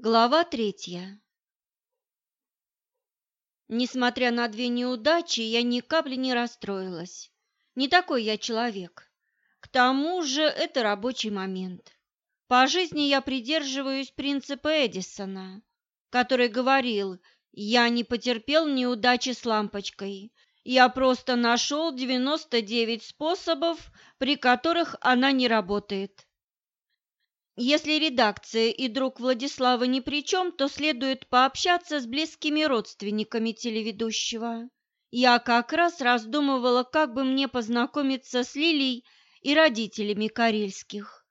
Глава третья Несмотря на две неудачи, я ни капли не расстроилась. Не такой я человек. К тому же это рабочий момент. По жизни я придерживаюсь принципа Эдисона, который говорил, я не потерпел неудачи с лампочкой, я просто нашел 99 способов, при которых она не работает. Если редакция и друг Владислава ни при чем, то следует пообщаться с близкими родственниками телеведущего. Я как раз раздумывала, как бы мне познакомиться с Лилией и родителями Карельских.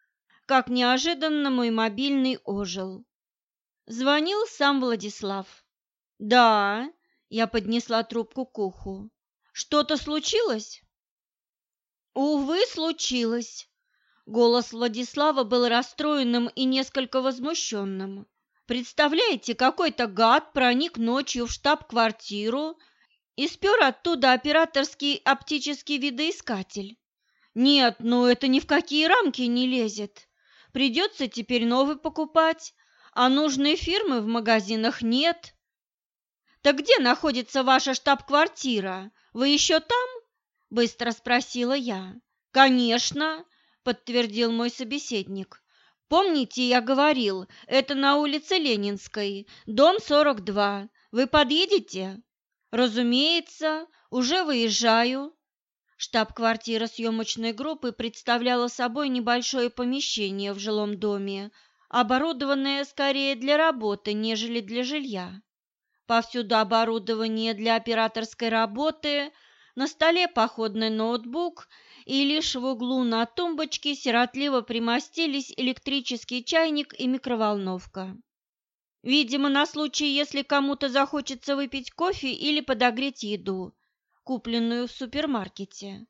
Как неожиданно мой мобильный ожил. Звонил сам Владислав. «Да», — я поднесла трубку к уху. «Что-то случилось?» «Увы, случилось», Голос Владислава был расстроенным и несколько возмущенным. Представляете, какой-то гад проник ночью в штаб-квартиру и спер оттуда операторский оптический видоискатель. Нет, ну это ни в какие рамки не лезет. Придется теперь новый покупать, а нужной фирмы в магазинах нет. Так где находится ваша штаб-квартира? Вы еще там? Быстро спросила я. Конечно, подтвердил мой собеседник. Помните, я говорил, это на улице Ленинской, дом 42. Вы подъедете? Разумеется, уже выезжаю. Штаб-квартира съемочной группы представляла собой небольшое помещение в жилом доме, оборудованное скорее для работы, нежели для жилья. Повсюду оборудование для операторской работы, на столе походный ноутбук и лишь в углу на тумбочке сиротливо примостились электрический чайник и микроволновка. Видимо, на случай, если кому-то захочется выпить кофе или подогреть еду, купленную в супермаркете.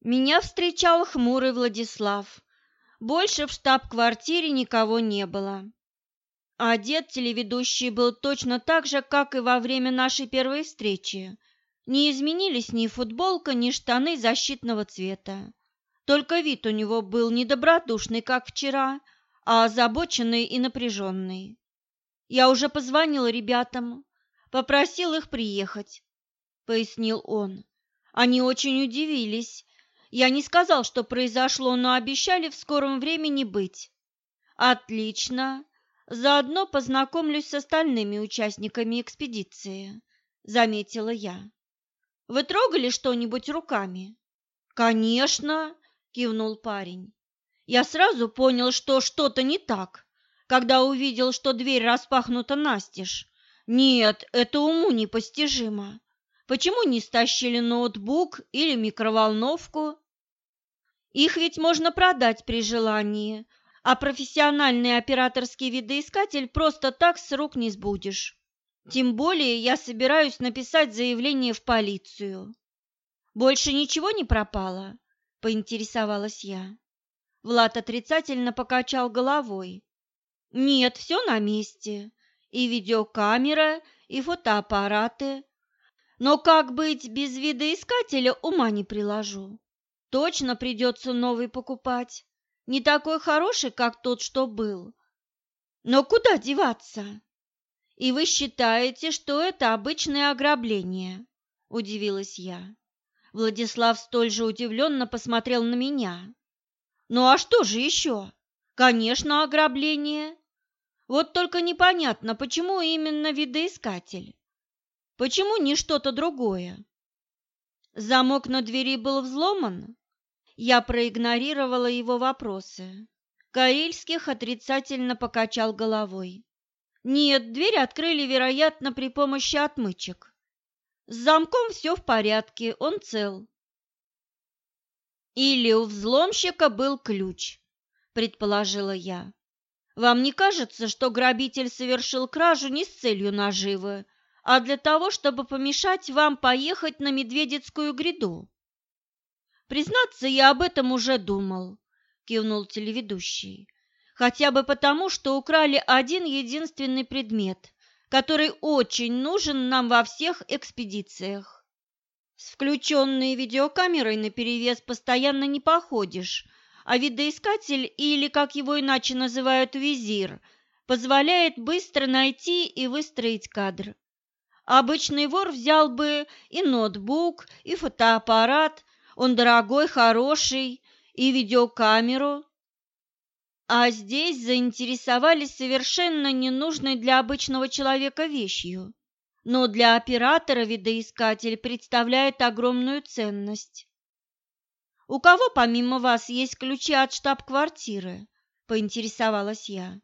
Меня встречал хмурый Владислав. Больше в штаб-квартире никого не было. Одет телеведущий был точно так же, как и во время нашей первой встречи, не изменились ни футболка, ни штаны защитного цвета. Только вид у него был недобродушный, как вчера, а озабоченный и напряженный. Я уже позвонил ребятам, попросил их приехать, пояснил он. Они очень удивились. Я не сказал, что произошло, но обещали в скором времени быть. Отлично. Заодно познакомлюсь с остальными участниками экспедиции, заметила я. Вы трогали что-нибудь руками? Конечно, кивнул парень. Я сразу понял, что что-то не так, когда увидел, что дверь распахнута настежь. Нет, это уму непостижимо. Почему не стащили ноутбук или микроволновку? Их ведь можно продать при желании, а профессиональный операторский видоискатель просто так с рук не сбудешь. Тем более я собираюсь написать заявление в полицию. Больше ничего не пропало? поинтересовалась я. Влад отрицательно покачал головой. Нет, все на месте. И видеокамера, и фотоаппараты. Но как быть без видоискателя, ума не приложу. Точно придется новый покупать. Не такой хороший, как тот, что был. Но куда деваться? «И вы считаете, что это обычное ограбление?» – удивилась я. Владислав столь же удивленно посмотрел на меня. «Ну а что же еще? Конечно, ограбление. Вот только непонятно, почему именно видоискатель? Почему не что-то другое?» Замок на двери был взломан? Я проигнорировала его вопросы. Карельских отрицательно покачал головой. Нет, дверь открыли, вероятно, при помощи отмычек. С замком все в порядке, он цел. Или у взломщика был ключ, предположила я. Вам не кажется, что грабитель совершил кражу не с целью наживы, а для того, чтобы помешать вам поехать на Медведицкую гряду? Признаться, я об этом уже думал, кивнул телеведущий хотя бы потому, что украли один единственный предмет, который очень нужен нам во всех экспедициях. С включенной видеокамерой наперевес постоянно не походишь, а видоискатель или, как его иначе называют, визир, позволяет быстро найти и выстроить кадр. Обычный вор взял бы и ноутбук, и фотоаппарат, он дорогой, хороший, и видеокамеру. А здесь заинтересовались совершенно ненужной для обычного человека вещью, но для оператора видоискатель представляет огромную ценность. «У кого помимо вас есть ключи от штаб-квартиры?» – поинтересовалась я.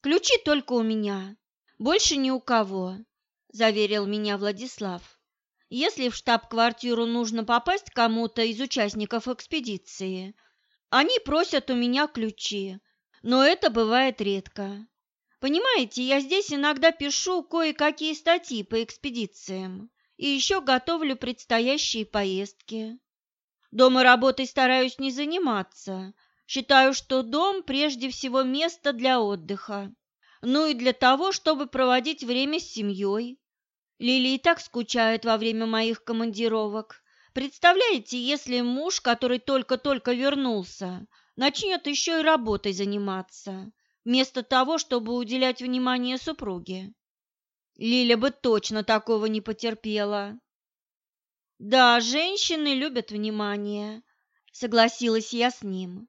«Ключи только у меня, больше ни у кого», – заверил меня Владислав. Если в штаб-квартиру нужно попасть кому-то из участников экспедиции, они просят у меня ключи, но это бывает редко. Понимаете, я здесь иногда пишу кое-какие статьи по экспедициям и еще готовлю предстоящие поездки. Дома работой стараюсь не заниматься. Считаю, что дом прежде всего место для отдыха, ну и для того, чтобы проводить время с семьей. Лили и так скучает во время моих командировок. Представляете, если муж, который только-только вернулся, начнет еще и работой заниматься, вместо того, чтобы уделять внимание супруге? Лиля бы точно такого не потерпела. Да, женщины любят внимание, согласилась я с ним.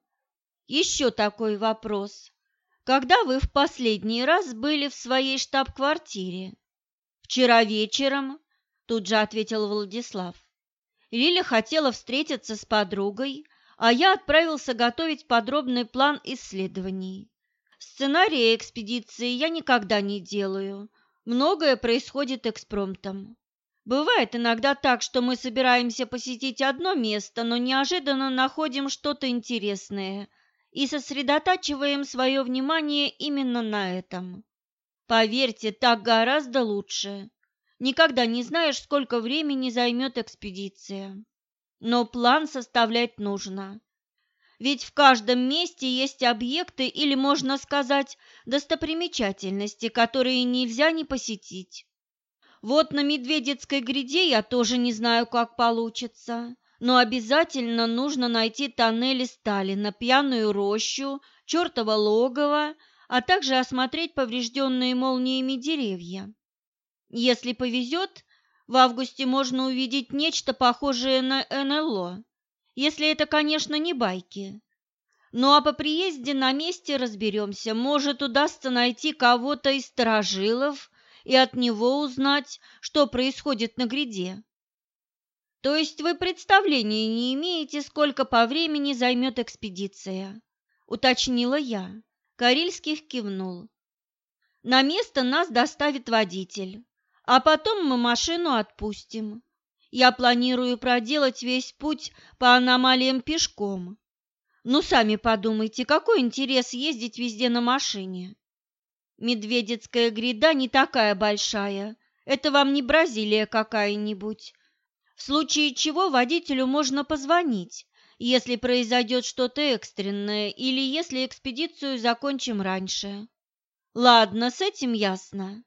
Еще такой вопрос. Когда вы в последний раз были в своей штаб-квартире? «Вчера вечером», – тут же ответил Владислав. Лиля хотела встретиться с подругой, а я отправился готовить подробный план исследований. Сценария экспедиции я никогда не делаю. Многое происходит экспромтом. Бывает иногда так, что мы собираемся посетить одно место, но неожиданно находим что-то интересное и сосредотачиваем свое внимание именно на этом. Поверьте, так гораздо лучше. Никогда не знаешь, сколько времени займет экспедиция. Но план составлять нужно. Ведь в каждом месте есть объекты или, можно сказать, достопримечательности, которые нельзя не посетить. Вот на Медведецкой гряде я тоже не знаю, как получится, но обязательно нужно найти тоннели Сталина, пьяную рощу, чертово логово, а также осмотреть поврежденные молниями деревья. Если повезет, в августе можно увидеть нечто похожее на НЛО, если это, конечно, не байки. Ну а по приезде на месте разберемся, может, удастся найти кого-то из сторожилов и от него узнать, что происходит на гряде. То есть вы представления не имеете, сколько по времени займет экспедиция, уточнила я. Карельских кивнул. На место нас доставит водитель, а потом мы машину отпустим. Я планирую проделать весь путь по аномалиям пешком. Ну, сами подумайте, какой интерес ездить везде на машине? Медведецкая гряда не такая большая, это вам не Бразилия какая-нибудь. В случае чего водителю можно позвонить, если произойдет что-то экстренное или если экспедицию закончим раньше. Ладно, с этим ясно.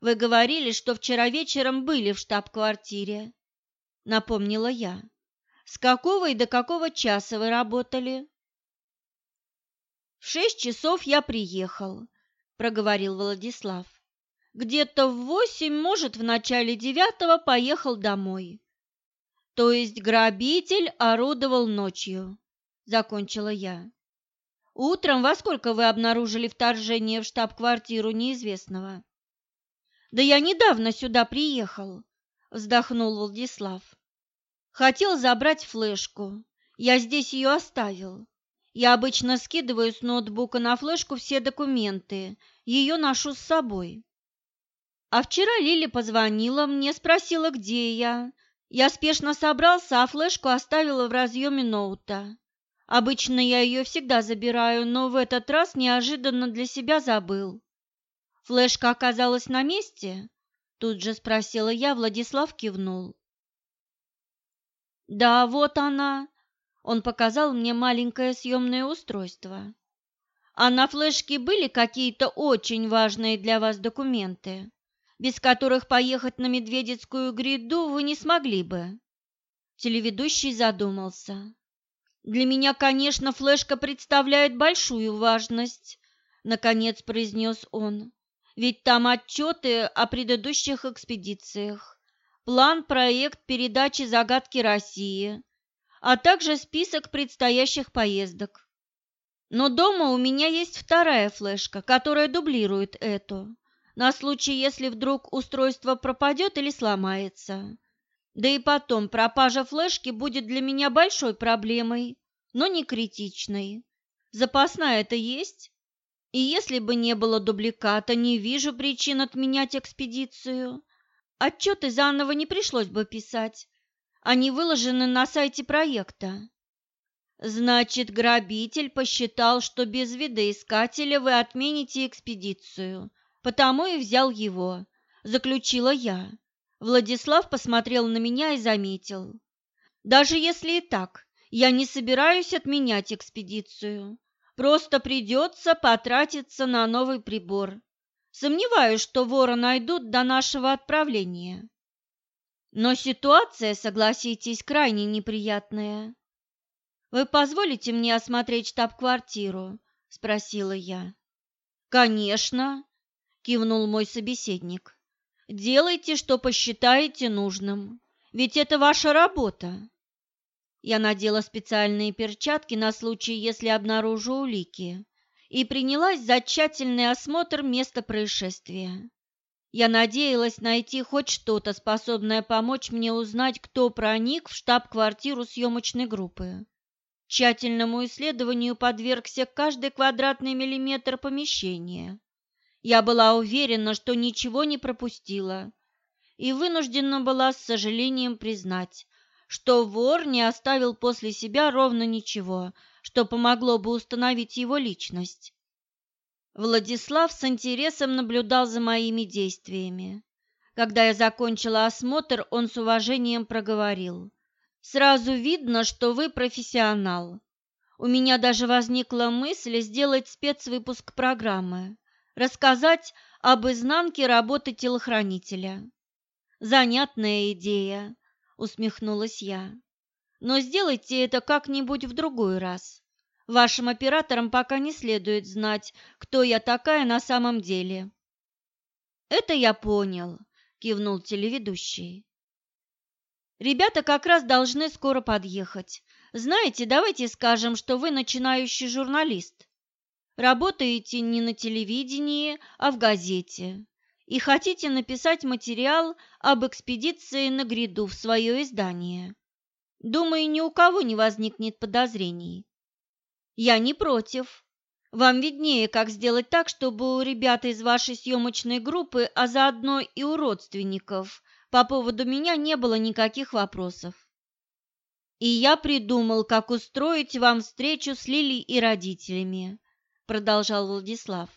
Вы говорили, что вчера вечером были в штаб-квартире, напомнила я. С какого и до какого часа вы работали? В шесть часов я приехал, проговорил Владислав. Где-то в восемь, может, в начале девятого поехал домой. То есть грабитель орудовал ночью, закончила я. Утром во сколько вы обнаружили вторжение в штаб-квартиру неизвестного? Да я недавно сюда приехал, вздохнул Владислав. Хотел забрать флешку. Я здесь ее оставил. Я обычно скидываю с ноутбука на флешку все документы. Ее ношу с собой. А вчера Лили позвонила мне, спросила, где я, я спешно собрался, а флешку оставила в разъеме ноута. Обычно я ее всегда забираю, но в этот раз неожиданно для себя забыл. Флешка оказалась на месте? Тут же спросила я, Владислав кивнул. Да, вот она. Он показал мне маленькое съемное устройство. А на флешке были какие-то очень важные для вас документы? без которых поехать на Медведецкую гряду вы не смогли бы. Телеведущий задумался. Для меня, конечно, флешка представляет большую важность, наконец произнес он. Ведь там отчеты о предыдущих экспедициях, план, проект передачи загадки России, а также список предстоящих поездок. Но дома у меня есть вторая флешка, которая дублирует эту, на случай, если вдруг устройство пропадет или сломается. Да и потом, пропажа флешки будет для меня большой проблемой, но не критичной. Запасная это есть? И если бы не было дубликата, не вижу причин отменять экспедицию. Отчеты заново не пришлось бы писать. Они выложены на сайте проекта. Значит, грабитель посчитал, что без видоискателя вы отмените экспедицию, потому и взял его, заключила я. Владислав посмотрел на меня и заметил. Даже если и так, я не собираюсь отменять экспедицию. Просто придется потратиться на новый прибор. Сомневаюсь, что вора найдут до нашего отправления. Но ситуация, согласитесь, крайне неприятная. Вы позволите мне осмотреть штаб-квартиру? спросила я. Конечно, кивнул мой собеседник. Делайте, что посчитаете нужным, ведь это ваша работа. Я надела специальные перчатки на случай, если обнаружу улики, и принялась за тщательный осмотр места происшествия. Я надеялась найти хоть что-то, способное помочь мне узнать, кто проник в штаб-квартиру съемочной группы. Тщательному исследованию подвергся каждый квадратный миллиметр помещения. Я была уверена, что ничего не пропустила, и вынуждена была с сожалением признать, что вор не оставил после себя ровно ничего, что помогло бы установить его личность. Владислав с интересом наблюдал за моими действиями. Когда я закончила осмотр, он с уважением проговорил. «Сразу видно, что вы профессионал. У меня даже возникла мысль сделать спецвыпуск программы, рассказать об изнанке работы телохранителя. Занятная идея, усмехнулась я. Но сделайте это как-нибудь в другой раз. Вашим операторам пока не следует знать, кто я такая на самом деле. Это я понял, кивнул телеведущий. Ребята как раз должны скоро подъехать. Знаете, давайте скажем, что вы начинающий журналист. Работаете не на телевидении, а в газете и хотите написать материал об экспедиции на гряду в свое издание. Думаю, ни у кого не возникнет подозрений. Я не против. Вам виднее, как сделать так, чтобы у ребят из вашей съемочной группы, а заодно и у родственников, по поводу меня не было никаких вопросов. И я придумал, как устроить вам встречу с Лилей и родителями, продолжал Владислав.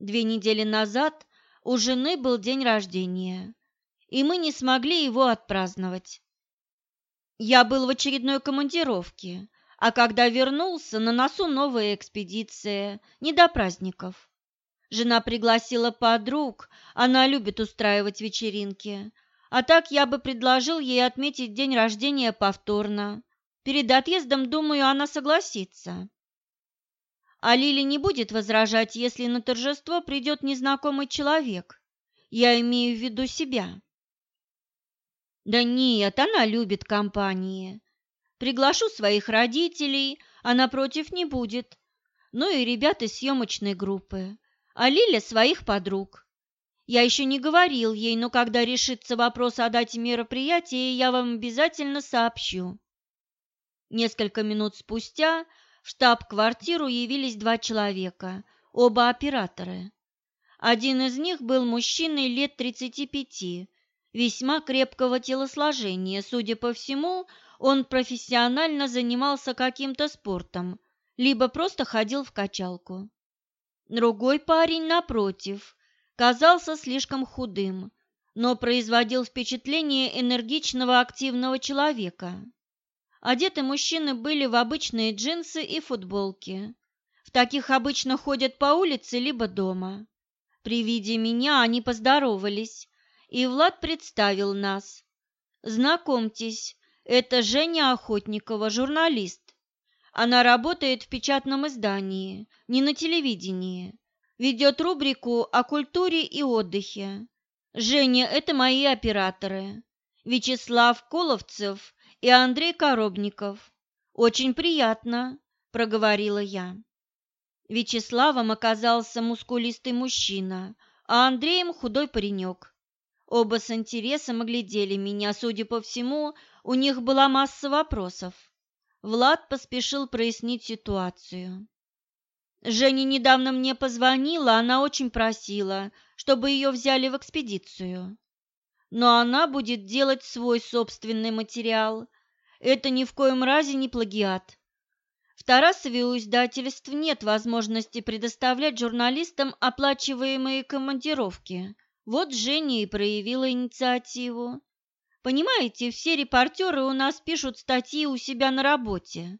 Две недели назад у жены был день рождения, и мы не смогли его отпраздновать. Я был в очередной командировке, а когда вернулся, на носу новая экспедиция, не до праздников. Жена пригласила подруг, она любит устраивать вечеринки, а так я бы предложил ей отметить день рождения повторно. Перед отъездом, думаю, она согласится. А Лили не будет возражать, если на торжество придет незнакомый человек. Я имею в виду себя. Да нет, она любит компании. Приглашу своих родителей, она против не будет. Ну и ребят из съемочной группы. А Лиля своих подруг. Я еще не говорил ей, но когда решится вопрос о дате мероприятия, я вам обязательно сообщу. Несколько минут спустя в штаб-квартиру явились два человека, оба операторы. Один из них был мужчиной лет 35, весьма крепкого телосложения. Судя по всему, он профессионально занимался каким-то спортом, либо просто ходил в качалку. Другой парень, напротив, казался слишком худым, но производил впечатление энергичного активного человека. Одеты мужчины были в обычные джинсы и футболки. В таких обычно ходят по улице либо дома. При виде меня они поздоровались, и Влад представил нас. Знакомьтесь, это Женя Охотникова, журналист. Она работает в печатном издании, не на телевидении. ведет рубрику о культуре и отдыхе. Женя – это мои операторы. Вячеслав Коловцев и Андрей Коробников. Очень приятно, проговорила я. Вячеславом оказался мускулистый мужчина, а Андреем худой паренек. Оба с интересом оглядели меня, судя по всему, у них была масса вопросов. Влад поспешил прояснить ситуацию. Женя недавно мне позвонила, она очень просила, чтобы ее взяли в экспедицию. Но она будет делать свой собственный материал. Это ни в коем разе не плагиат. В Тарасове у издательств нет возможности предоставлять журналистам оплачиваемые командировки. Вот Женя и проявила инициативу. Понимаете, все репортеры у нас пишут статьи у себя на работе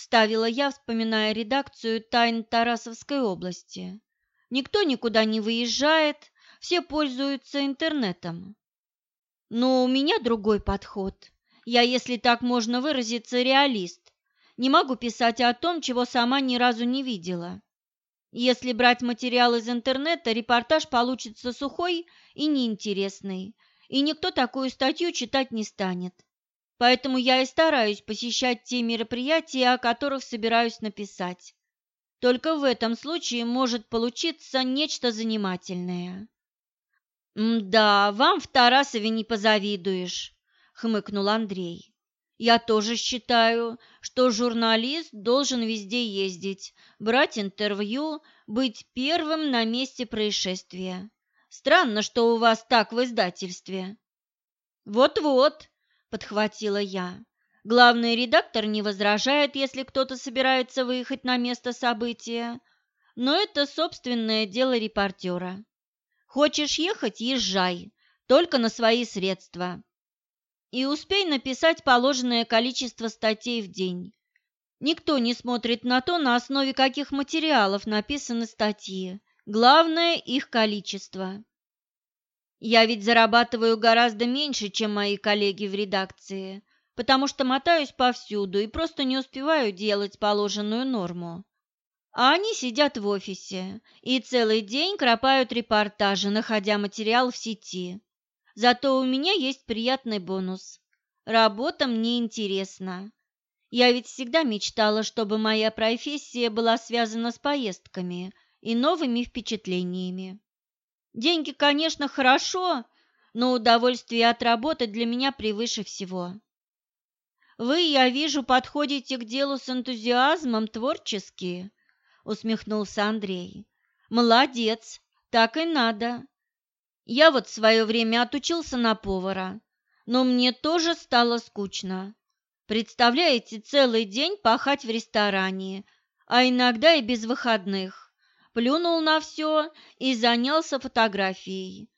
вставила я, вспоминая редакцию «Тайн Тарасовской области». Никто никуда не выезжает, все пользуются интернетом. Но у меня другой подход. Я, если так можно выразиться, реалист. Не могу писать о том, чего сама ни разу не видела. Если брать материал из интернета, репортаж получится сухой и неинтересный, и никто такую статью читать не станет. Поэтому я и стараюсь посещать те мероприятия, о которых собираюсь написать. Только в этом случае может получиться нечто занимательное. «Да, вам в Тарасове не позавидуешь», — хмыкнул Андрей. «Я тоже считаю, что журналист должен везде ездить, брать интервью, быть первым на месте происшествия. Странно, что у вас так в издательстве». «Вот-вот», подхватила я. Главный редактор не возражает, если кто-то собирается выехать на место события, но это собственное дело репортера. Хочешь ехать – езжай, только на свои средства. И успей написать положенное количество статей в день. Никто не смотрит на то, на основе каких материалов написаны статьи. Главное – их количество. Я ведь зарабатываю гораздо меньше, чем мои коллеги в редакции, потому что мотаюсь повсюду и просто не успеваю делать положенную норму. А они сидят в офисе и целый день кропают репортажи, находя материал в сети. Зато у меня есть приятный бонус. Работа мне интересна. Я ведь всегда мечтала, чтобы моя профессия была связана с поездками и новыми впечатлениями. Деньги, конечно, хорошо, но удовольствие от работы для меня превыше всего. Вы, я вижу, подходите к делу с энтузиазмом творчески, усмехнулся Андрей. Молодец, так и надо. Я вот в свое время отучился на повара, но мне тоже стало скучно. Представляете, целый день пахать в ресторане, а иногда и без выходных плюнул на все и занялся фотографией.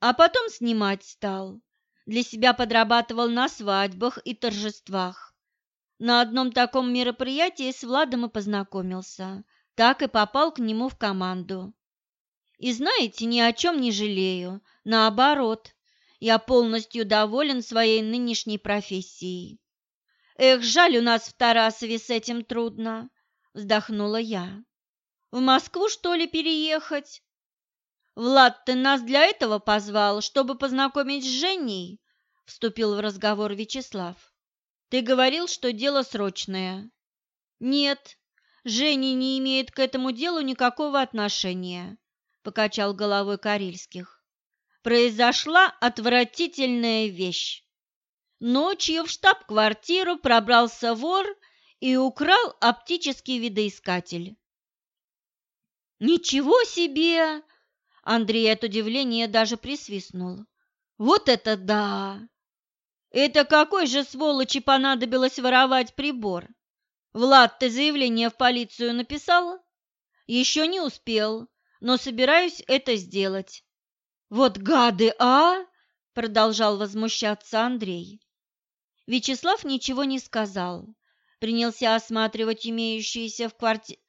А потом снимать стал. Для себя подрабатывал на свадьбах и торжествах. На одном таком мероприятии с Владом и познакомился. Так и попал к нему в команду. И знаете, ни о чем не жалею. Наоборот, я полностью доволен своей нынешней профессией. Эх, жаль, у нас в Тарасове с этим трудно, вздохнула я. В Москву, что ли, переехать? Влад, ты нас для этого позвал, чтобы познакомить с Женей? Вступил в разговор Вячеслав. Ты говорил, что дело срочное. Нет, Женя не имеет к этому делу никакого отношения, покачал головой Карельских. Произошла отвратительная вещь. Ночью в штаб-квартиру пробрался вор и украл оптический видоискатель. «Ничего себе!» Андрей от удивления даже присвистнул. «Вот это да! Это какой же сволочи понадобилось воровать прибор? Влад, ты заявление в полицию написал?» «Еще не успел, но собираюсь это сделать». «Вот гады, а!» – продолжал возмущаться Андрей. Вячеслав ничего не сказал, принялся осматривать имеющиеся в квартире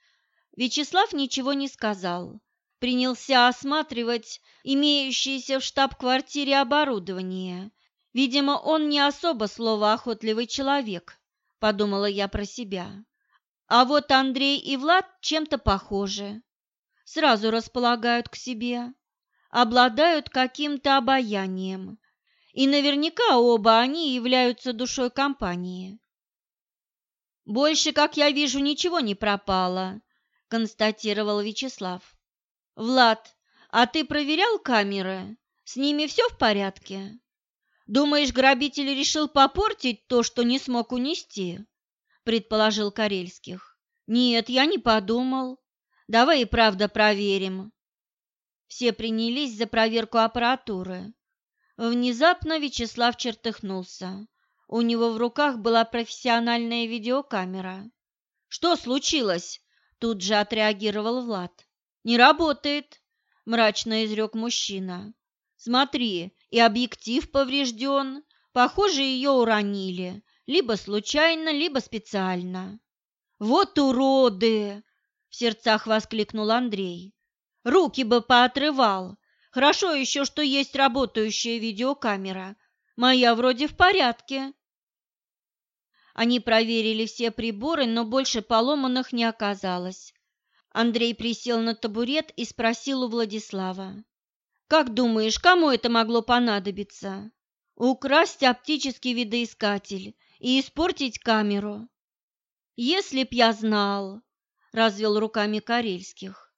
Вячеслав ничего не сказал. Принялся осматривать имеющееся в штаб-квартире оборудование. Видимо, он не особо словоохотливый человек, подумала я про себя. А вот Андрей и Влад чем-то похожи. сразу располагают к себе, обладают каким-то обаянием, и наверняка оба они являются душой компании. «Больше, как я вижу, ничего не пропало», – констатировал Вячеслав. «Влад, а ты проверял камеры? С ними все в порядке? Думаешь, грабитель решил попортить то, что не смог унести?» – предположил Карельских. «Нет, я не подумал. Давай и правда проверим». Все принялись за проверку аппаратуры. Внезапно Вячеслав чертыхнулся. У него в руках была профессиональная видеокамера. «Что случилось?» – тут же отреагировал Влад. «Не работает», – мрачно изрек мужчина. «Смотри, и объектив поврежден. Похоже, ее уронили. Либо случайно, либо специально». «Вот уроды!» – в сердцах воскликнул Андрей. «Руки бы поотрывал. Хорошо еще, что есть работающая видеокамера. Моя вроде в порядке». Они проверили все приборы, но больше поломанных не оказалось. Андрей присел на табурет и спросил у Владислава. «Как думаешь, кому это могло понадобиться? Украсть оптический видоискатель и испортить камеру?» «Если б я знал», — развел руками Карельских.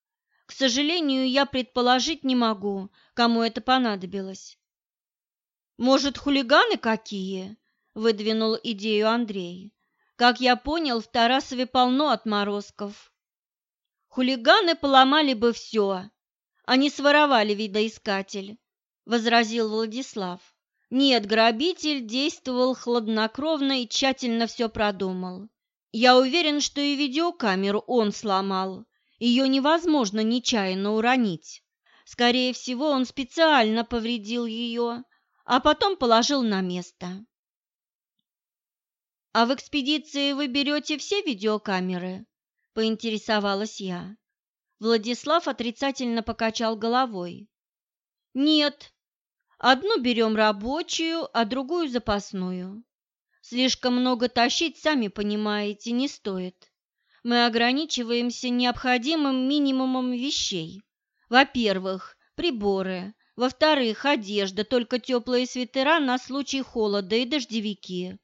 «К сожалению, я предположить не могу, кому это понадобилось». «Может, хулиганы какие?» – выдвинул идею Андрей. «Как я понял, в Тарасове полно отморозков. Хулиганы поломали бы все, они своровали видоискатель», – возразил Владислав. «Нет, грабитель действовал хладнокровно и тщательно все продумал. Я уверен, что и видеокамеру он сломал. Ее невозможно нечаянно уронить. Скорее всего, он специально повредил ее, а потом положил на место. «А в экспедиции вы берете все видеокамеры?» – поинтересовалась я. Владислав отрицательно покачал головой. «Нет, одну берем рабочую, а другую запасную. Слишком много тащить, сами понимаете, не стоит. Мы ограничиваемся необходимым минимумом вещей. Во-первых, приборы, во-вторых, одежда, только теплые свитера на случай холода и дождевики,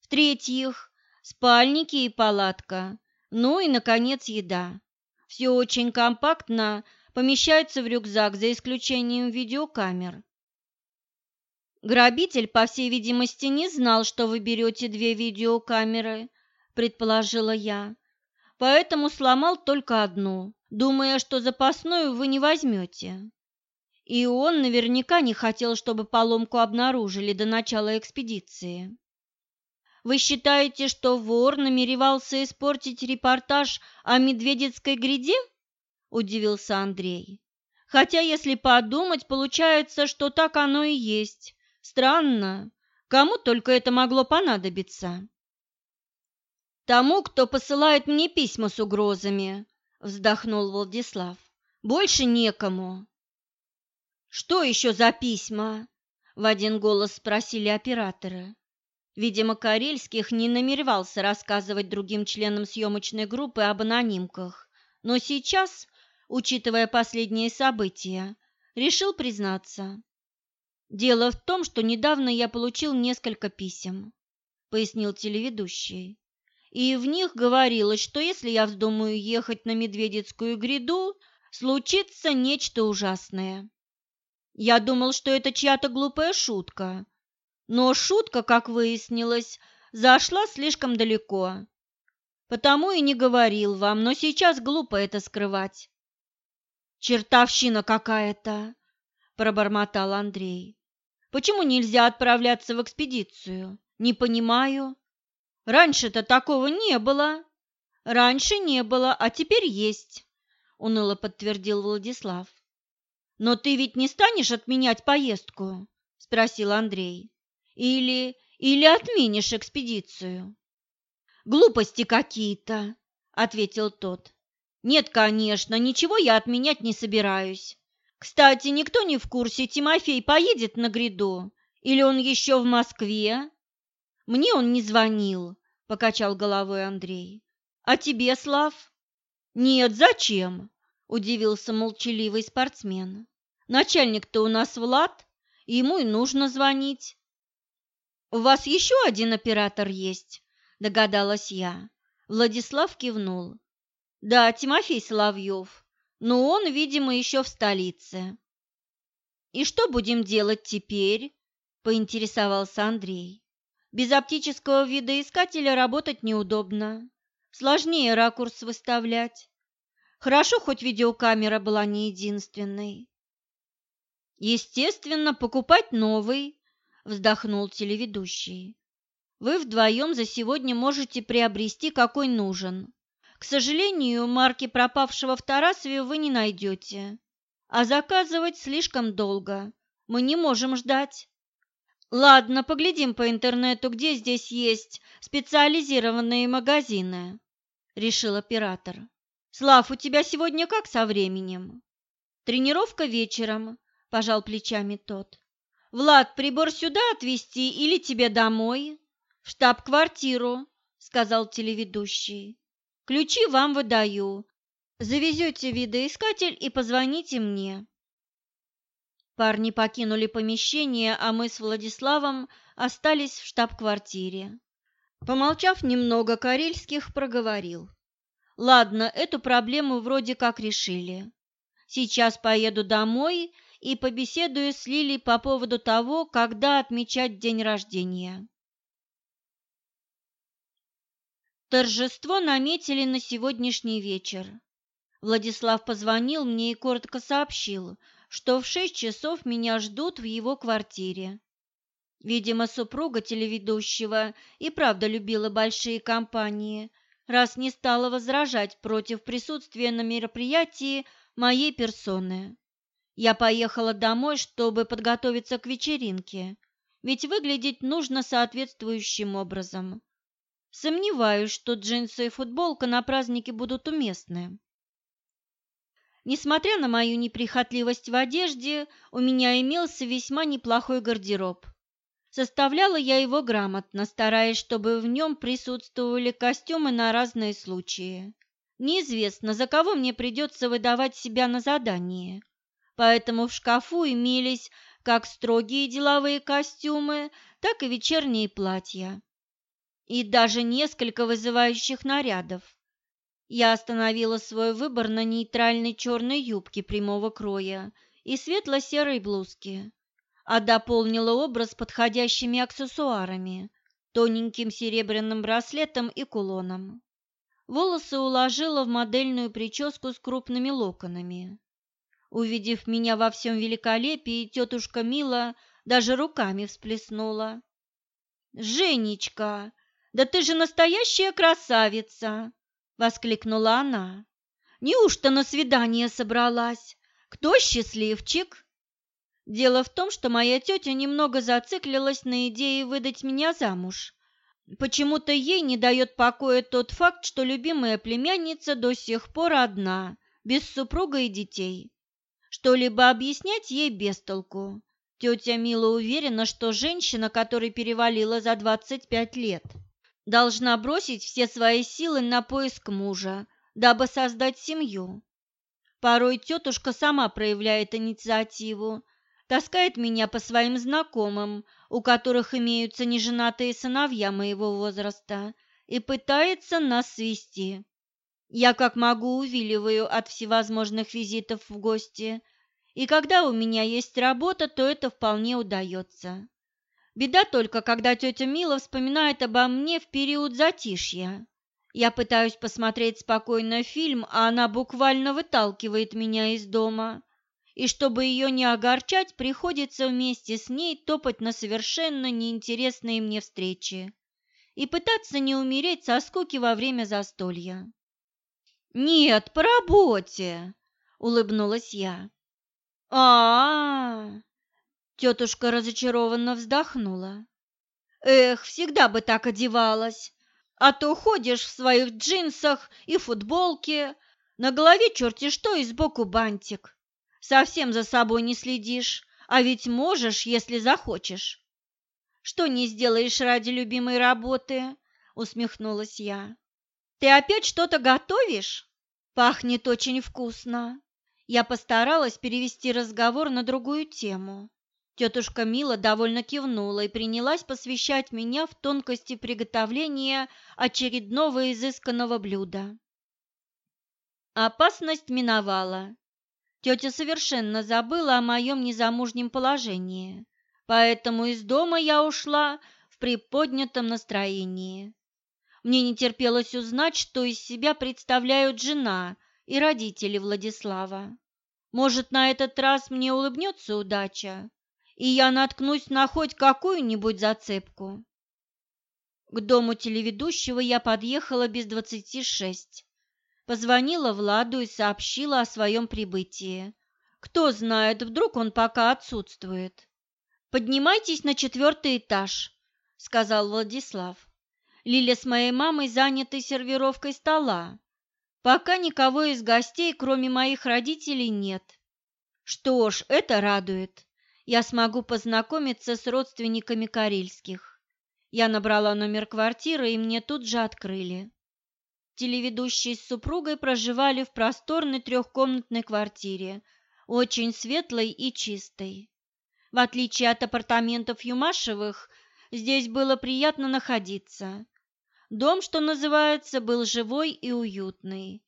в-третьих, спальники и палатка. Ну и, наконец, еда. Все очень компактно помещается в рюкзак, за исключением видеокамер. Грабитель, по всей видимости, не знал, что вы берете две видеокамеры, предположила я. Поэтому сломал только одну, думая, что запасную вы не возьмете. И он наверняка не хотел, чтобы поломку обнаружили до начала экспедиции. Вы считаете, что вор намеревался испортить репортаж о Медведецкой гряде? Удивился Андрей. Хотя, если подумать, получается, что так оно и есть. Странно. Кому только это могло понадобиться? Тому, кто посылает мне письма с угрозами, вздохнул Владислав. Больше некому. Что еще за письма? В один голос спросили операторы. Видимо, Карельских не намеревался рассказывать другим членам съемочной группы об анонимках, но сейчас, учитывая последние события, решил признаться. «Дело в том, что недавно я получил несколько писем», — пояснил телеведущий. «И в них говорилось, что если я вздумаю ехать на Медведецкую гряду, случится нечто ужасное. Я думал, что это чья-то глупая шутка, но шутка, как выяснилось, зашла слишком далеко. Потому и не говорил вам, но сейчас глупо это скрывать. Чертовщина какая-то, пробормотал Андрей. Почему нельзя отправляться в экспедицию? Не понимаю. Раньше-то такого не было. Раньше не было, а теперь есть, уныло подтвердил Владислав. Но ты ведь не станешь отменять поездку? спросил Андрей. Или... или отменишь экспедицию?» «Глупости какие-то», — ответил тот. «Нет, конечно, ничего я отменять не собираюсь. Кстати, никто не в курсе, Тимофей поедет на гряду? Или он еще в Москве?» «Мне он не звонил», — покачал головой Андрей. «А тебе, Слав?» «Нет, зачем?» — удивился молчаливый спортсмен. Начальник-то у нас Влад, ему и нужно звонить. У вас еще один оператор есть, догадалась я. Владислав кивнул. Да, Тимофей Соловьев, но он, видимо, еще в столице. И что будем делать теперь? поинтересовался Андрей. Без оптического видоискателя работать неудобно. Сложнее ракурс выставлять. Хорошо, хоть видеокамера была не единственной. Естественно, покупать новый, вздохнул телеведущий. Вы вдвоем за сегодня можете приобрести какой нужен. К сожалению, марки пропавшего в Тарасове вы не найдете, а заказывать слишком долго. Мы не можем ждать. Ладно, поглядим по интернету, где здесь есть специализированные магазины, решил оператор. Слав, у тебя сегодня как со временем? Тренировка вечером, пожал плечами тот. Влад, прибор сюда отвезти или тебе домой? В штаб-квартиру, сказал телеведущий. Ключи вам выдаю. Завезете видоискатель и позвоните мне. Парни покинули помещение, а мы с Владиславом остались в штаб-квартире. Помолчав немного, Карельских проговорил. «Ладно, эту проблему вроде как решили. Сейчас поеду домой и побеседую с Лилей по поводу того, когда отмечать день рождения. Торжество наметили на сегодняшний вечер. Владислав позвонил мне и коротко сообщил, что в шесть часов меня ждут в его квартире. Видимо, супруга телеведущего и правда любила большие компании, раз не стала возражать против присутствия на мероприятии моей персоны. Я поехала домой, чтобы подготовиться к вечеринке, ведь выглядеть нужно соответствующим образом. Сомневаюсь, что джинсы и футболка на празднике будут уместны. Несмотря на мою неприхотливость в одежде, у меня имелся весьма неплохой гардероб. Составляла я его грамотно, стараясь, чтобы в нем присутствовали костюмы на разные случаи. Неизвестно, за кого мне придется выдавать себя на задание поэтому в шкафу имелись как строгие деловые костюмы, так и вечерние платья. И даже несколько вызывающих нарядов. Я остановила свой выбор на нейтральной черной юбке прямого кроя и светло-серой блузке, а дополнила образ подходящими аксессуарами, тоненьким серебряным браслетом и кулоном. Волосы уложила в модельную прическу с крупными локонами. Увидев меня во всем великолепии, тетушка Мила даже руками всплеснула. «Женечка, да ты же настоящая красавица!» — воскликнула она. «Неужто на свидание собралась? Кто счастливчик?» Дело в том, что моя тетя немного зациклилась на идее выдать меня замуж. Почему-то ей не дает покоя тот факт, что любимая племянница до сих пор одна, без супруга и детей. Что-либо объяснять ей без толку. Тетя Мила уверена, что женщина, которой перевалила за 25 лет, должна бросить все свои силы на поиск мужа, дабы создать семью. Порой тетушка сама проявляет инициативу, таскает меня по своим знакомым, у которых имеются неженатые сыновья моего возраста, и пытается нас свести. Я как могу увиливаю от всевозможных визитов в гости, и когда у меня есть работа, то это вполне удается. Беда только, когда тетя Мила вспоминает обо мне в период затишья. Я пытаюсь посмотреть спокойно фильм, а она буквально выталкивает меня из дома. И чтобы ее не огорчать, приходится вместе с ней топать на совершенно неинтересные мне встречи и пытаться не умереть со скуки во время застолья. «Нет, по работе!» — улыбнулась я. а, -а, -а Тетушка разочарованно вздохнула. «Эх, всегда бы так одевалась, а то ходишь в своих джинсах и футболке, на голове черти что и сбоку бантик. Совсем за собой не следишь, а ведь можешь, если захочешь». «Что не сделаешь ради любимой работы?» — усмехнулась я. Ты опять что-то готовишь? Пахнет очень вкусно. Я постаралась перевести разговор на другую тему. Тетушка Мила довольно кивнула и принялась посвящать меня в тонкости приготовления очередного изысканного блюда. Опасность миновала. Тетя совершенно забыла о моем незамужнем положении, поэтому из дома я ушла в приподнятом настроении. Мне не терпелось узнать, что из себя представляют жена и родители Владислава. Может, на этот раз мне улыбнется удача, и я наткнусь на хоть какую-нибудь зацепку. К дому телеведущего я подъехала без двадцати шесть. Позвонила Владу и сообщила о своем прибытии. Кто знает, вдруг он пока отсутствует. «Поднимайтесь на четвертый этаж», — сказал Владислав. Лиля с моей мамой заняты сервировкой стола. Пока никого из гостей, кроме моих родителей, нет. Что ж, это радует. Я смогу познакомиться с родственниками Карельских. Я набрала номер квартиры, и мне тут же открыли. Телеведущие с супругой проживали в просторной трехкомнатной квартире, очень светлой и чистой. В отличие от апартаментов Юмашевых, здесь было приятно находиться. Дом, что называется, был живой и уютный.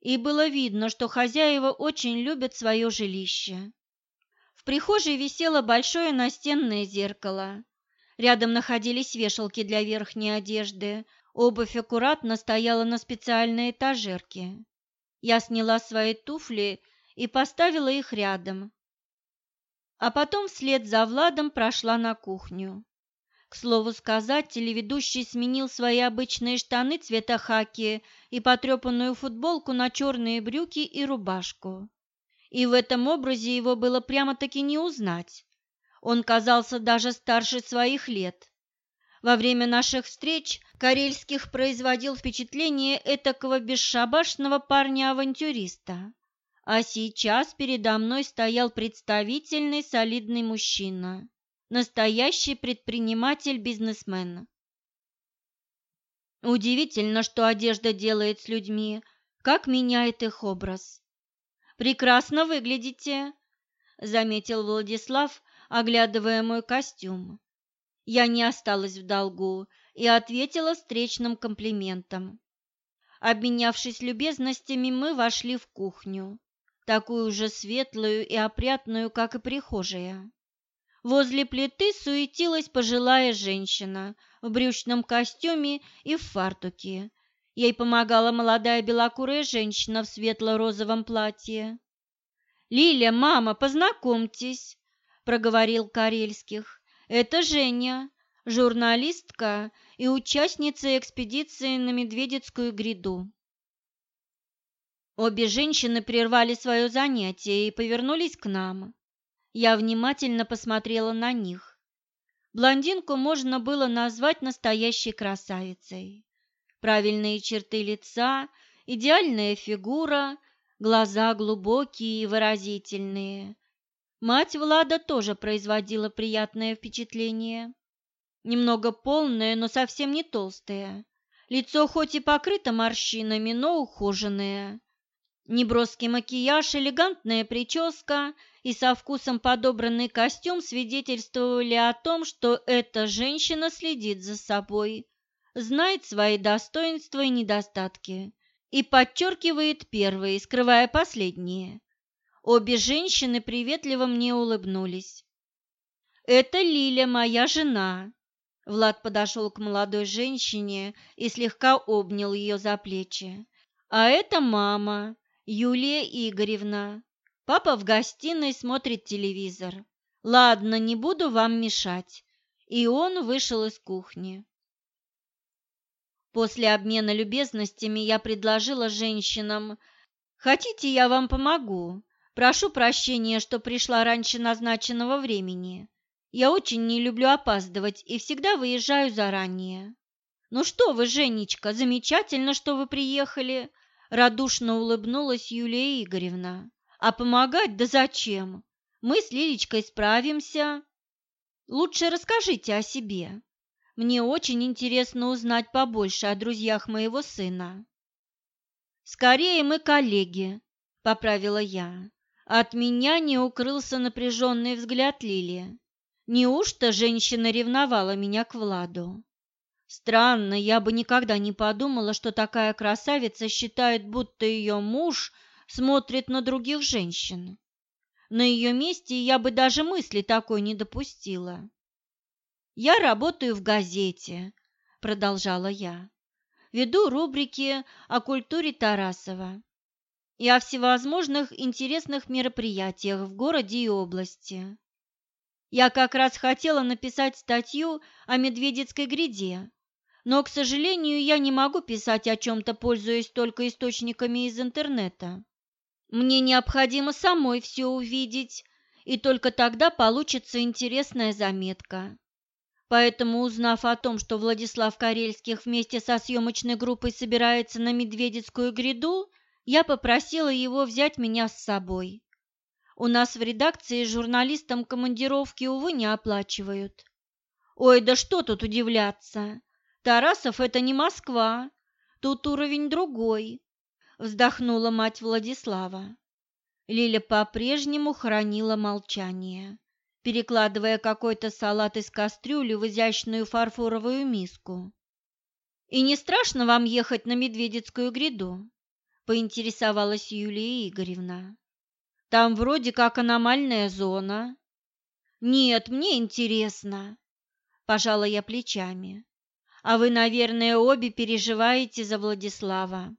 И было видно, что хозяева очень любят свое жилище. В прихожей висело большое настенное зеркало. Рядом находились вешалки для верхней одежды. Обувь аккуратно стояла на специальной этажерке. Я сняла свои туфли и поставила их рядом. А потом вслед за Владом прошла на кухню. К слову сказать, телеведущий сменил свои обычные штаны цвета хаки и потрепанную футболку на черные брюки и рубашку. И в этом образе его было прямо-таки не узнать. Он казался даже старше своих лет. Во время наших встреч Карельских производил впечатление этакого бесшабашного парня-авантюриста. А сейчас передо мной стоял представительный солидный мужчина Настоящий предприниматель-бизнесмен. Удивительно, что одежда делает с людьми, как меняет их образ. «Прекрасно выглядите», — заметил Владислав, оглядывая мой костюм. Я не осталась в долгу и ответила встречным комплиментом. Обменявшись любезностями, мы вошли в кухню, такую же светлую и опрятную, как и прихожая. Возле плиты суетилась пожилая женщина в брючном костюме и в фартуке. Ей помогала молодая белокурая женщина в светло-розовом платье. «Лиля, мама, познакомьтесь», – проговорил Карельских. «Это Женя, журналистка и участница экспедиции на Медведецкую гряду». Обе женщины прервали свое занятие и повернулись к нам. Я внимательно посмотрела на них. Блондинку можно было назвать настоящей красавицей. Правильные черты лица, идеальная фигура, глаза глубокие и выразительные. Мать Влада тоже производила приятное впечатление. Немного полная, но совсем не толстая. Лицо хоть и покрыто морщинами, но ухоженное. Неброский макияж, элегантная прическа и со вкусом подобранный костюм свидетельствовали о том, что эта женщина следит за собой, знает свои достоинства и недостатки и подчеркивает первые, скрывая последние. Обе женщины приветливо мне улыбнулись. «Это Лиля, моя жена», Влад подошел к молодой женщине и слегка обнял ее за плечи. «А это мама, Юлия Игоревна. Папа в гостиной смотрит телевизор. Ладно, не буду вам мешать. И он вышел из кухни. После обмена любезностями я предложила женщинам, «Хотите, я вам помогу? Прошу прощения, что пришла раньше назначенного времени. Я очень не люблю опаздывать и всегда выезжаю заранее». «Ну что вы, Женечка, замечательно, что вы приехали. Радушно улыбнулась Юлия Игоревна. А помогать да зачем? Мы с Лилечкой справимся. Лучше расскажите о себе. Мне очень интересно узнать побольше о друзьях моего сына. Скорее мы коллеги, поправила я. От меня не укрылся напряженный взгляд Лили. Неужто женщина ревновала меня к Владу? Странно, я бы никогда не подумала, что такая красавица считает, будто ее муж смотрит на других женщин. На ее месте я бы даже мысли такой не допустила. «Я работаю в газете», — продолжала я. «Веду рубрики о культуре Тарасова и о всевозможных интересных мероприятиях в городе и области. Я как раз хотела написать статью о Медведицкой гряде, но, к сожалению, я не могу писать о чем-то, пользуясь только источниками из интернета. Мне необходимо самой все увидеть, и только тогда получится интересная заметка. Поэтому, узнав о том, что Владислав Карельских вместе со съемочной группой собирается на Медведицкую гряду, я попросила его взять меня с собой. У нас в редакции журналистам командировки, увы, не оплачивают. Ой, да что тут удивляться? Тарасов – это не Москва, тут уровень другой, вздохнула мать Владислава. Лиля по-прежнему хранила молчание, перекладывая какой-то салат из кастрюли в изящную фарфоровую миску. «И не страшно вам ехать на Медведицкую гряду?» – поинтересовалась Юлия Игоревна. «Там вроде как аномальная зона». «Нет, мне интересно», – пожала я плечами. «А вы, наверное, обе переживаете за Владислава».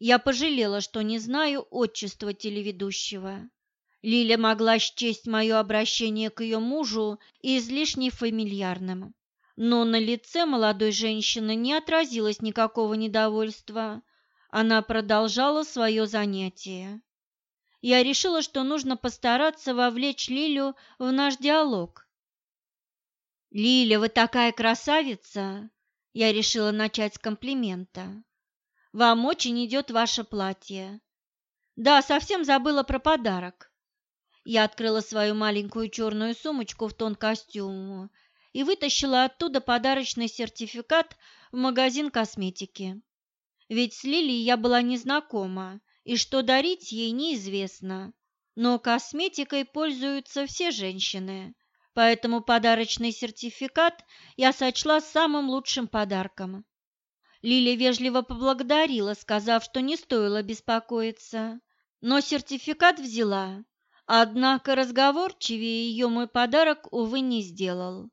Я пожалела, что не знаю отчества телеведущего. Лиля могла счесть мое обращение к ее мужу излишне фамильярным. Но на лице молодой женщины не отразилось никакого недовольства. Она продолжала свое занятие. Я решила, что нужно постараться вовлечь Лилю в наш диалог. «Лиля, вы такая красавица!» Я решила начать с комплимента. Вам очень идет ваше платье. Да, совсем забыла про подарок. Я открыла свою маленькую черную сумочку в тон костюму и вытащила оттуда подарочный сертификат в магазин косметики. Ведь с Лилией я была незнакома, и что дарить ей неизвестно. Но косметикой пользуются все женщины, поэтому подарочный сертификат я сочла самым лучшим подарком. Лиля вежливо поблагодарила, сказав, что не стоило беспокоиться, но сертификат взяла. Однако разговорчивее ее мой подарок, увы, не сделал.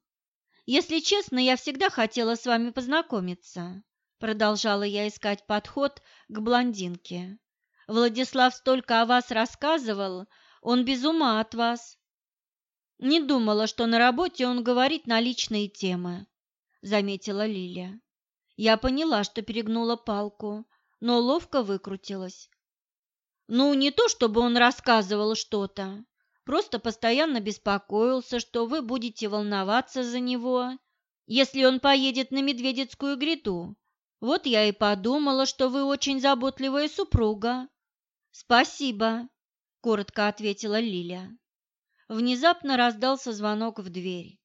«Если честно, я всегда хотела с вами познакомиться», продолжала я искать подход к блондинке. «Владислав столько о вас рассказывал, он без ума от вас». «Не думала, что на работе он говорит на личные темы», заметила Лиля. Я поняла, что перегнула палку, но ловко выкрутилась. Ну, не то чтобы он рассказывал что-то, просто постоянно беспокоился, что вы будете волноваться за него, если он поедет на Медведицкую гряду. Вот я и подумала, что вы очень заботливая супруга. Спасибо, коротко ответила Лиля. Внезапно раздался звонок в дверь.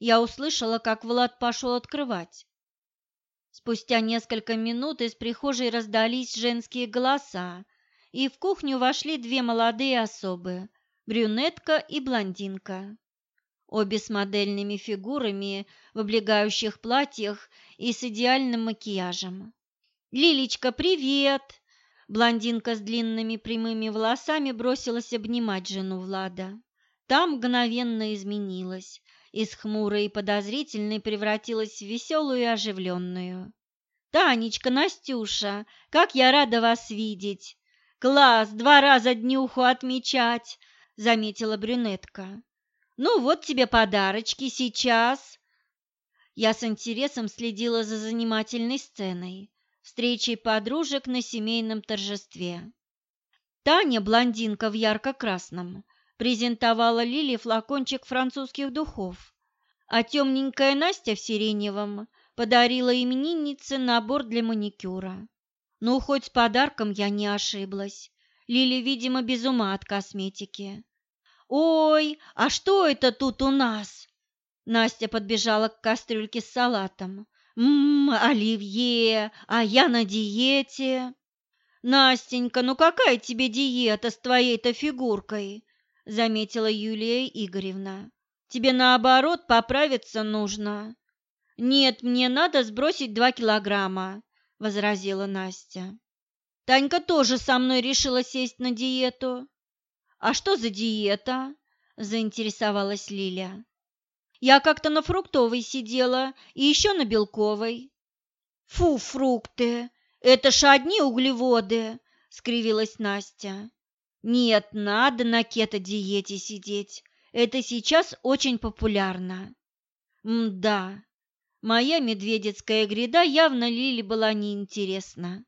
Я услышала, как Влад пошел открывать. Спустя несколько минут из прихожей раздались женские голоса, и в кухню вошли две молодые особы – брюнетка и блондинка. Обе с модельными фигурами в облегающих платьях и с идеальным макияжем. «Лилечка, привет!» Блондинка с длинными прямыми волосами бросилась обнимать жену Влада. Там мгновенно изменилась, из хмурой и подозрительной превратилась в веселую и оживленную. «Танечка, Настюша, как я рада вас видеть! Класс, два раза днюху отмечать!» — заметила брюнетка. «Ну вот тебе подарочки сейчас!» Я с интересом следила за занимательной сценой, встречей подружек на семейном торжестве. Таня, блондинка в ярко-красном, презентовала Лиле флакончик французских духов, а темненькая Настя в сиреневом подарила имениннице набор для маникюра. Ну, хоть с подарком я не ошиблась. Лили, видимо, без ума от косметики. «Ой, а что это тут у нас?» Настя подбежала к кастрюльке с салатом. «Ммм, оливье, а я на диете!» Настенька, ну какая тебе диета с твоей-то фигуркой? Заметила Юлия Игоревна. Тебе наоборот поправиться нужно. Нет, мне надо сбросить два килограмма, возразила Настя. Танька тоже со мной решила сесть на диету. А что за диета? заинтересовалась Лиля. Я как-то на фруктовой сидела и еще на белковой. Фу, фрукты, это ж одни углеводы, скривилась Настя. Нет, надо на кето-диете сидеть. Это сейчас очень популярно. М-да. Моя медведецкая гряда явно Лиле была неинтересна.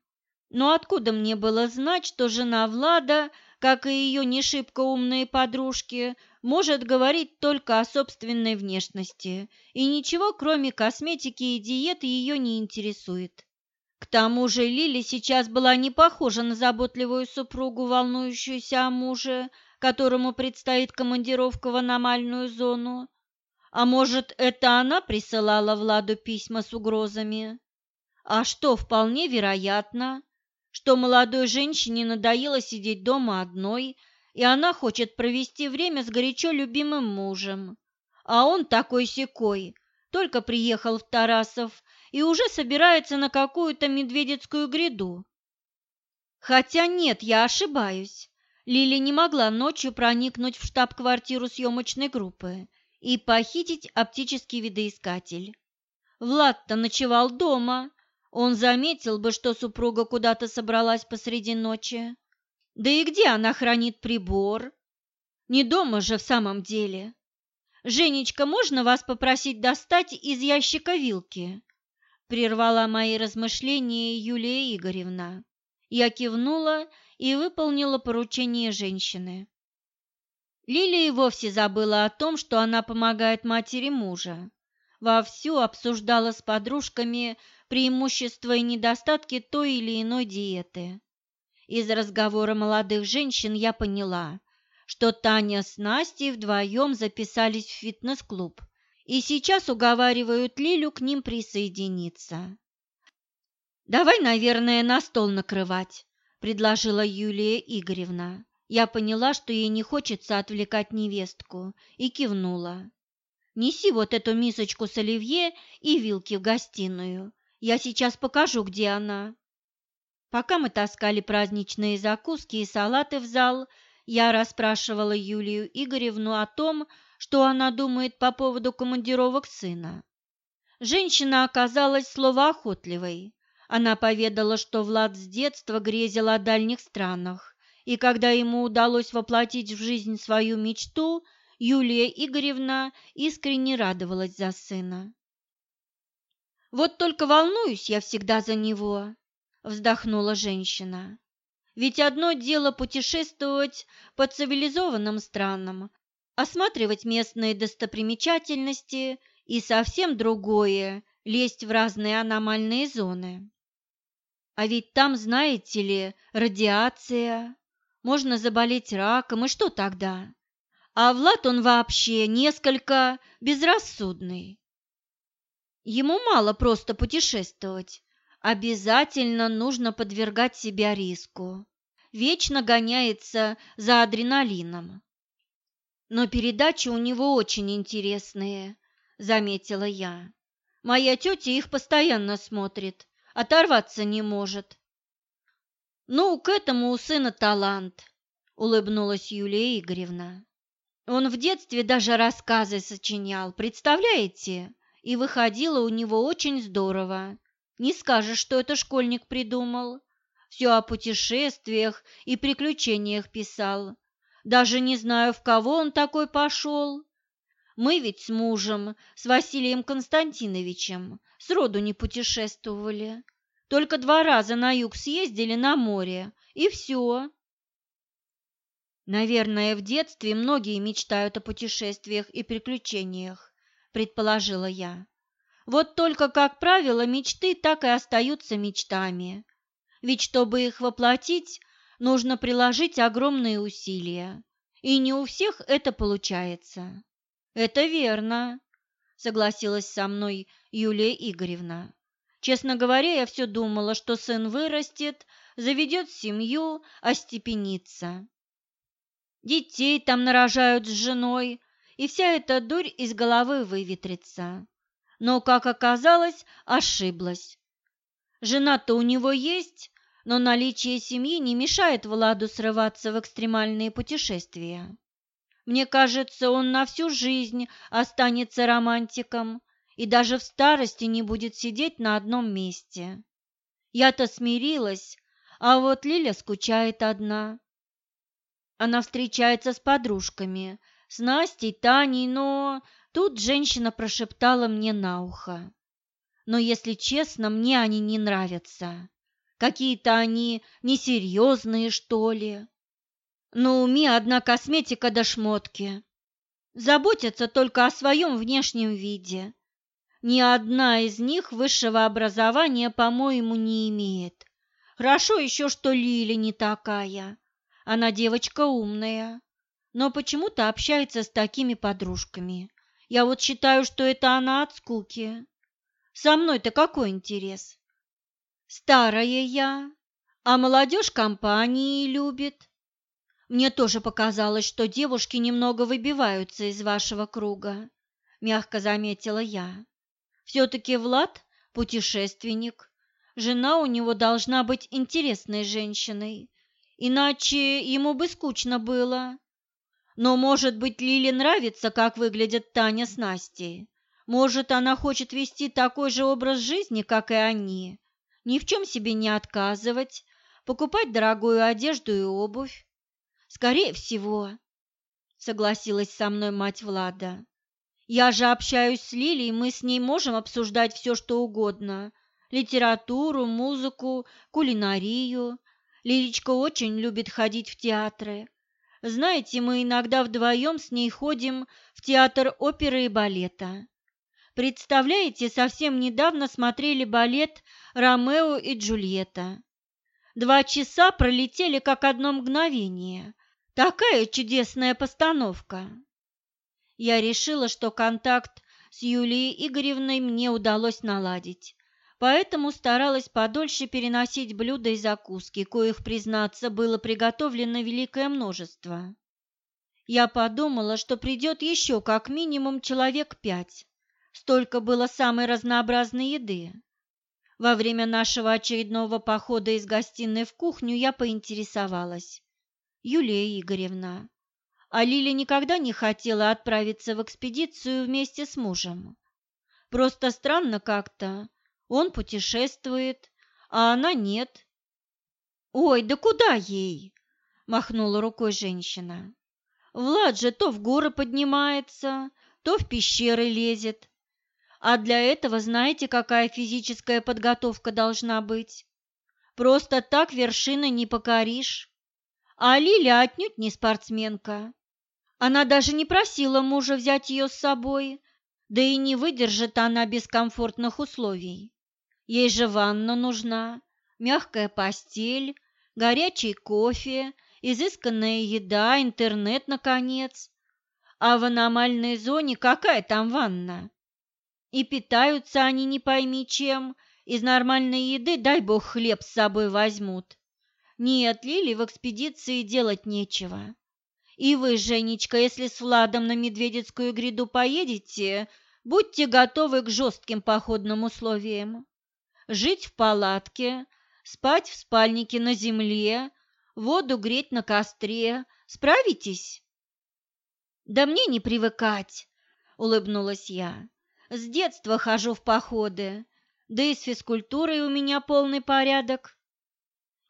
Но откуда мне было знать, что жена Влада, как и ее не шибко умные подружки, может говорить только о собственной внешности, и ничего, кроме косметики и диеты, ее не интересует. К тому же Лили сейчас была не похожа на заботливую супругу, волнующуюся о муже, которому предстоит командировка в аномальную зону. А может, это она присылала Владу письма с угрозами? А что, вполне вероятно, что молодой женщине надоело сидеть дома одной, и она хочет провести время с горячо любимым мужем. А он такой-сякой, только приехал в Тарасов и уже собирается на какую-то медведецкую гряду. Хотя нет, я ошибаюсь. Лили не могла ночью проникнуть в штаб-квартиру съемочной группы и похитить оптический видоискатель. Влад-то ночевал дома. Он заметил бы, что супруга куда-то собралась посреди ночи. Да и где она хранит прибор? Не дома же в самом деле. «Женечка, можно вас попросить достать из ящика вилки?» Прервала мои размышления Юлия Игоревна. Я кивнула и выполнила поручение женщины. Лилия вовсе забыла о том, что она помогает матери мужа. Вовсю обсуждала с подружками преимущества и недостатки той или иной диеты. Из разговора молодых женщин я поняла, что Таня с Настей вдвоем записались в фитнес-клуб и сейчас уговаривают Лилю к ним присоединиться. «Давай, наверное, на стол накрывать», – предложила Юлия Игоревна. Я поняла, что ей не хочется отвлекать невестку, и кивнула. «Неси вот эту мисочку с оливье и вилки в гостиную. Я сейчас покажу, где она». Пока мы таскали праздничные закуски и салаты в зал, я расспрашивала Юлию Игоревну о том, что она думает по поводу командировок сына. Женщина оказалась словоохотливой. Она поведала, что Влад с детства грезил о дальних странах, и когда ему удалось воплотить в жизнь свою мечту, Юлия Игоревна искренне радовалась за сына. «Вот только волнуюсь я всегда за него», – вздохнула женщина. «Ведь одно дело путешествовать по цивилизованным странам, осматривать местные достопримечательности и совсем другое – лезть в разные аномальные зоны. А ведь там, знаете ли, радиация, можно заболеть раком, и что тогда? А Влад он вообще несколько безрассудный. Ему мало просто путешествовать, обязательно нужно подвергать себя риску. Вечно гоняется за адреналином. Но передачи у него очень интересные, заметила я. Моя тетя их постоянно смотрит, оторваться не может. Ну, к этому у сына талант, улыбнулась Юлия Игоревна. Он в детстве даже рассказы сочинял, представляете? И выходило у него очень здорово. Не скажешь, что это школьник придумал. Все о путешествиях и приключениях писал. Даже не знаю, в кого он такой пошел. Мы ведь с мужем, с Василием Константиновичем, сроду не путешествовали. Только два раза на юг съездили на море, и все. Наверное, в детстве многие мечтают о путешествиях и приключениях, предположила я. Вот только, как правило, мечты так и остаются мечтами. Ведь чтобы их воплотить, нужно приложить огромные усилия, и не у всех это получается. Это верно, согласилась со мной Юлия Игоревна. Честно говоря, я все думала, что сын вырастет, заведет семью, остепенится. Детей там нарожают с женой, и вся эта дурь из головы выветрится. Но, как оказалось, ошиблась. Жена-то у него есть, но наличие семьи не мешает Владу срываться в экстремальные путешествия. Мне кажется, он на всю жизнь останется романтиком и даже в старости не будет сидеть на одном месте. Я-то смирилась, а вот Лиля скучает одна. Она встречается с подружками, с Настей, Таней, но тут женщина прошептала мне на ухо. Но, если честно, мне они не нравятся. Какие-то они несерьезные, что ли. На уме одна косметика до шмотки. Заботятся только о своем внешнем виде. Ни одна из них высшего образования, по-моему, не имеет. Хорошо еще, что Лили не такая. Она девочка умная но почему-то общается с такими подружками. Я вот считаю, что это она от скуки. Со мной-то какой интерес? Старая я, а молодежь компании любит. Мне тоже показалось, что девушки немного выбиваются из вашего круга, мягко заметила я. Все-таки Влад – путешественник. Жена у него должна быть интересной женщиной, иначе ему бы скучно было. Но, может быть, Лиле нравится, как выглядят Таня с Настей. Может, она хочет вести такой же образ жизни, как и они. Ни в чем себе не отказывать, покупать дорогую одежду и обувь. Скорее всего, согласилась со мной мать Влада. Я же общаюсь с Лилей, мы с ней можем обсуждать все, что угодно. Литературу, музыку, кулинарию. Лилечка очень любит ходить в театры. Знаете, мы иногда вдвоем с ней ходим в театр оперы и балета. Представляете, совсем недавно смотрели балет «Ромео и Джульетта». Два часа пролетели как одно мгновение. Такая чудесная постановка. Я решила, что контакт с Юлией Игоревной мне удалось наладить поэтому старалась подольше переносить блюда и закуски, коих, признаться, было приготовлено великое множество. Я подумала, что придет еще как минимум человек пять. Столько было самой разнообразной еды. Во время нашего очередного похода из гостиной в кухню я поинтересовалась. Юлия Игоревна, а Лиля никогда не хотела отправиться в экспедицию вместе с мужем. Просто странно как-то, он путешествует, а она нет. Ой, да куда ей? махнула рукой женщина. Влад же то в горы поднимается, то в пещеры лезет. А для этого знаете, какая физическая подготовка должна быть? Просто так вершины не покоришь. А Лиля отнюдь не спортсменка. Она даже не просила мужа взять ее с собой, да и не выдержит она без комфортных условий. Ей же ванна нужна, мягкая постель, горячий кофе, изысканная еда, интернет, наконец. А в аномальной зоне какая там ванна? И питаются они не пойми чем, из нормальной еды, дай бог, хлеб с собой возьмут. Нет, Лили в экспедиции делать нечего. И вы, Женечка, если с Владом на Медведецкую гряду поедете, будьте готовы к жестким походным условиям жить в палатке, спать в спальнике на земле, воду греть на костре. Справитесь? Да мне не привыкать, улыбнулась я. С детства хожу в походы, да и с физкультурой у меня полный порядок.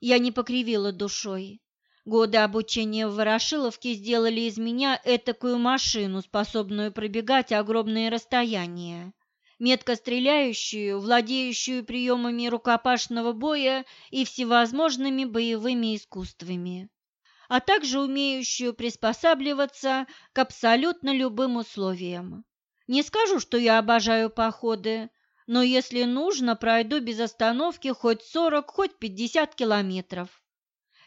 Я не покривила душой. Годы обучения в Ворошиловке сделали из меня этакую машину, способную пробегать огромные расстояния метко стреляющую, владеющую приемами рукопашного боя и всевозможными боевыми искусствами, а также умеющую приспосабливаться к абсолютно любым условиям. Не скажу, что я обожаю походы, но если нужно, пройду без остановки хоть 40, хоть 50 километров.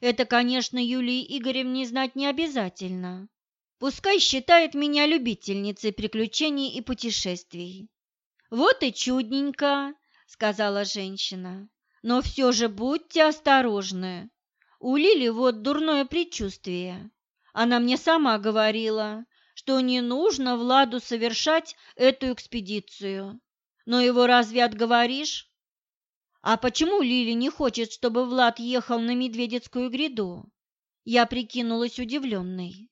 Это, конечно, Юлии Игоревне знать не обязательно. Пускай считает меня любительницей приключений и путешествий. «Вот и чудненько», — сказала женщина. Но все же будьте осторожны. У Лили вот дурное предчувствие. Она мне сама говорила, что не нужно Владу совершать эту экспедицию. Но его разве отговоришь? А почему Лили не хочет, чтобы Влад ехал на Медведецкую гряду? Я прикинулась удивленной.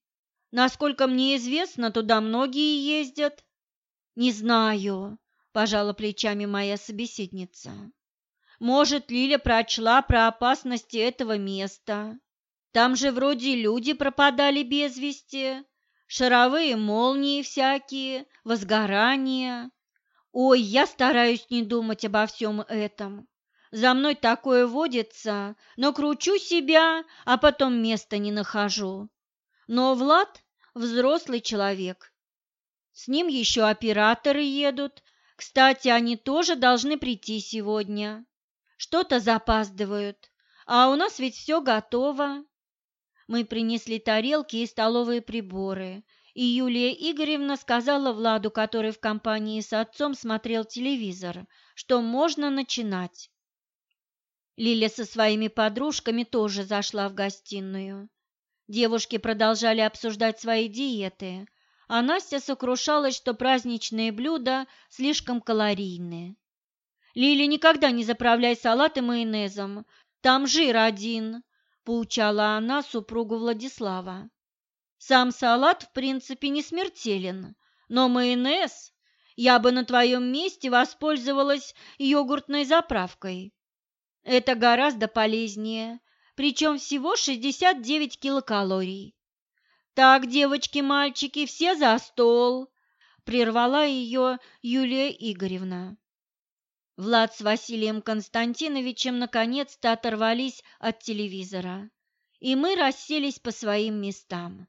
Насколько мне известно, туда многие ездят. Не знаю, пожала плечами моя собеседница. Может, Лиля прочла про опасности этого места. Там же вроде люди пропадали без вести, шаровые молнии всякие, возгорания. Ой, я стараюсь не думать обо всем этом. За мной такое водится, но кручу себя, а потом места не нахожу. Но Влад взрослый человек. С ним еще операторы едут. Кстати, они тоже должны прийти сегодня. Что-то запаздывают, а у нас ведь все готово. Мы принесли тарелки и столовые приборы, и Юлия Игоревна сказала Владу, который в компании с отцом смотрел телевизор, что можно начинать. Лиля со своими подружками тоже зашла в гостиную. Девушки продолжали обсуждать свои диеты, а Настя сокрушалась, что праздничные блюда слишком калорийные. «Лили, никогда не заправляй салаты майонезом, там жир один», – поучала она супругу Владислава. «Сам салат, в принципе, не смертелен, но майонез я бы на твоем месте воспользовалась йогуртной заправкой. Это гораздо полезнее, причем всего 69 килокалорий. Так, девочки-мальчики, все за стол, прервала ее Юлия Игоревна. Влад с Василием Константиновичем наконец-то оторвались от телевизора, и мы расселись по своим местам.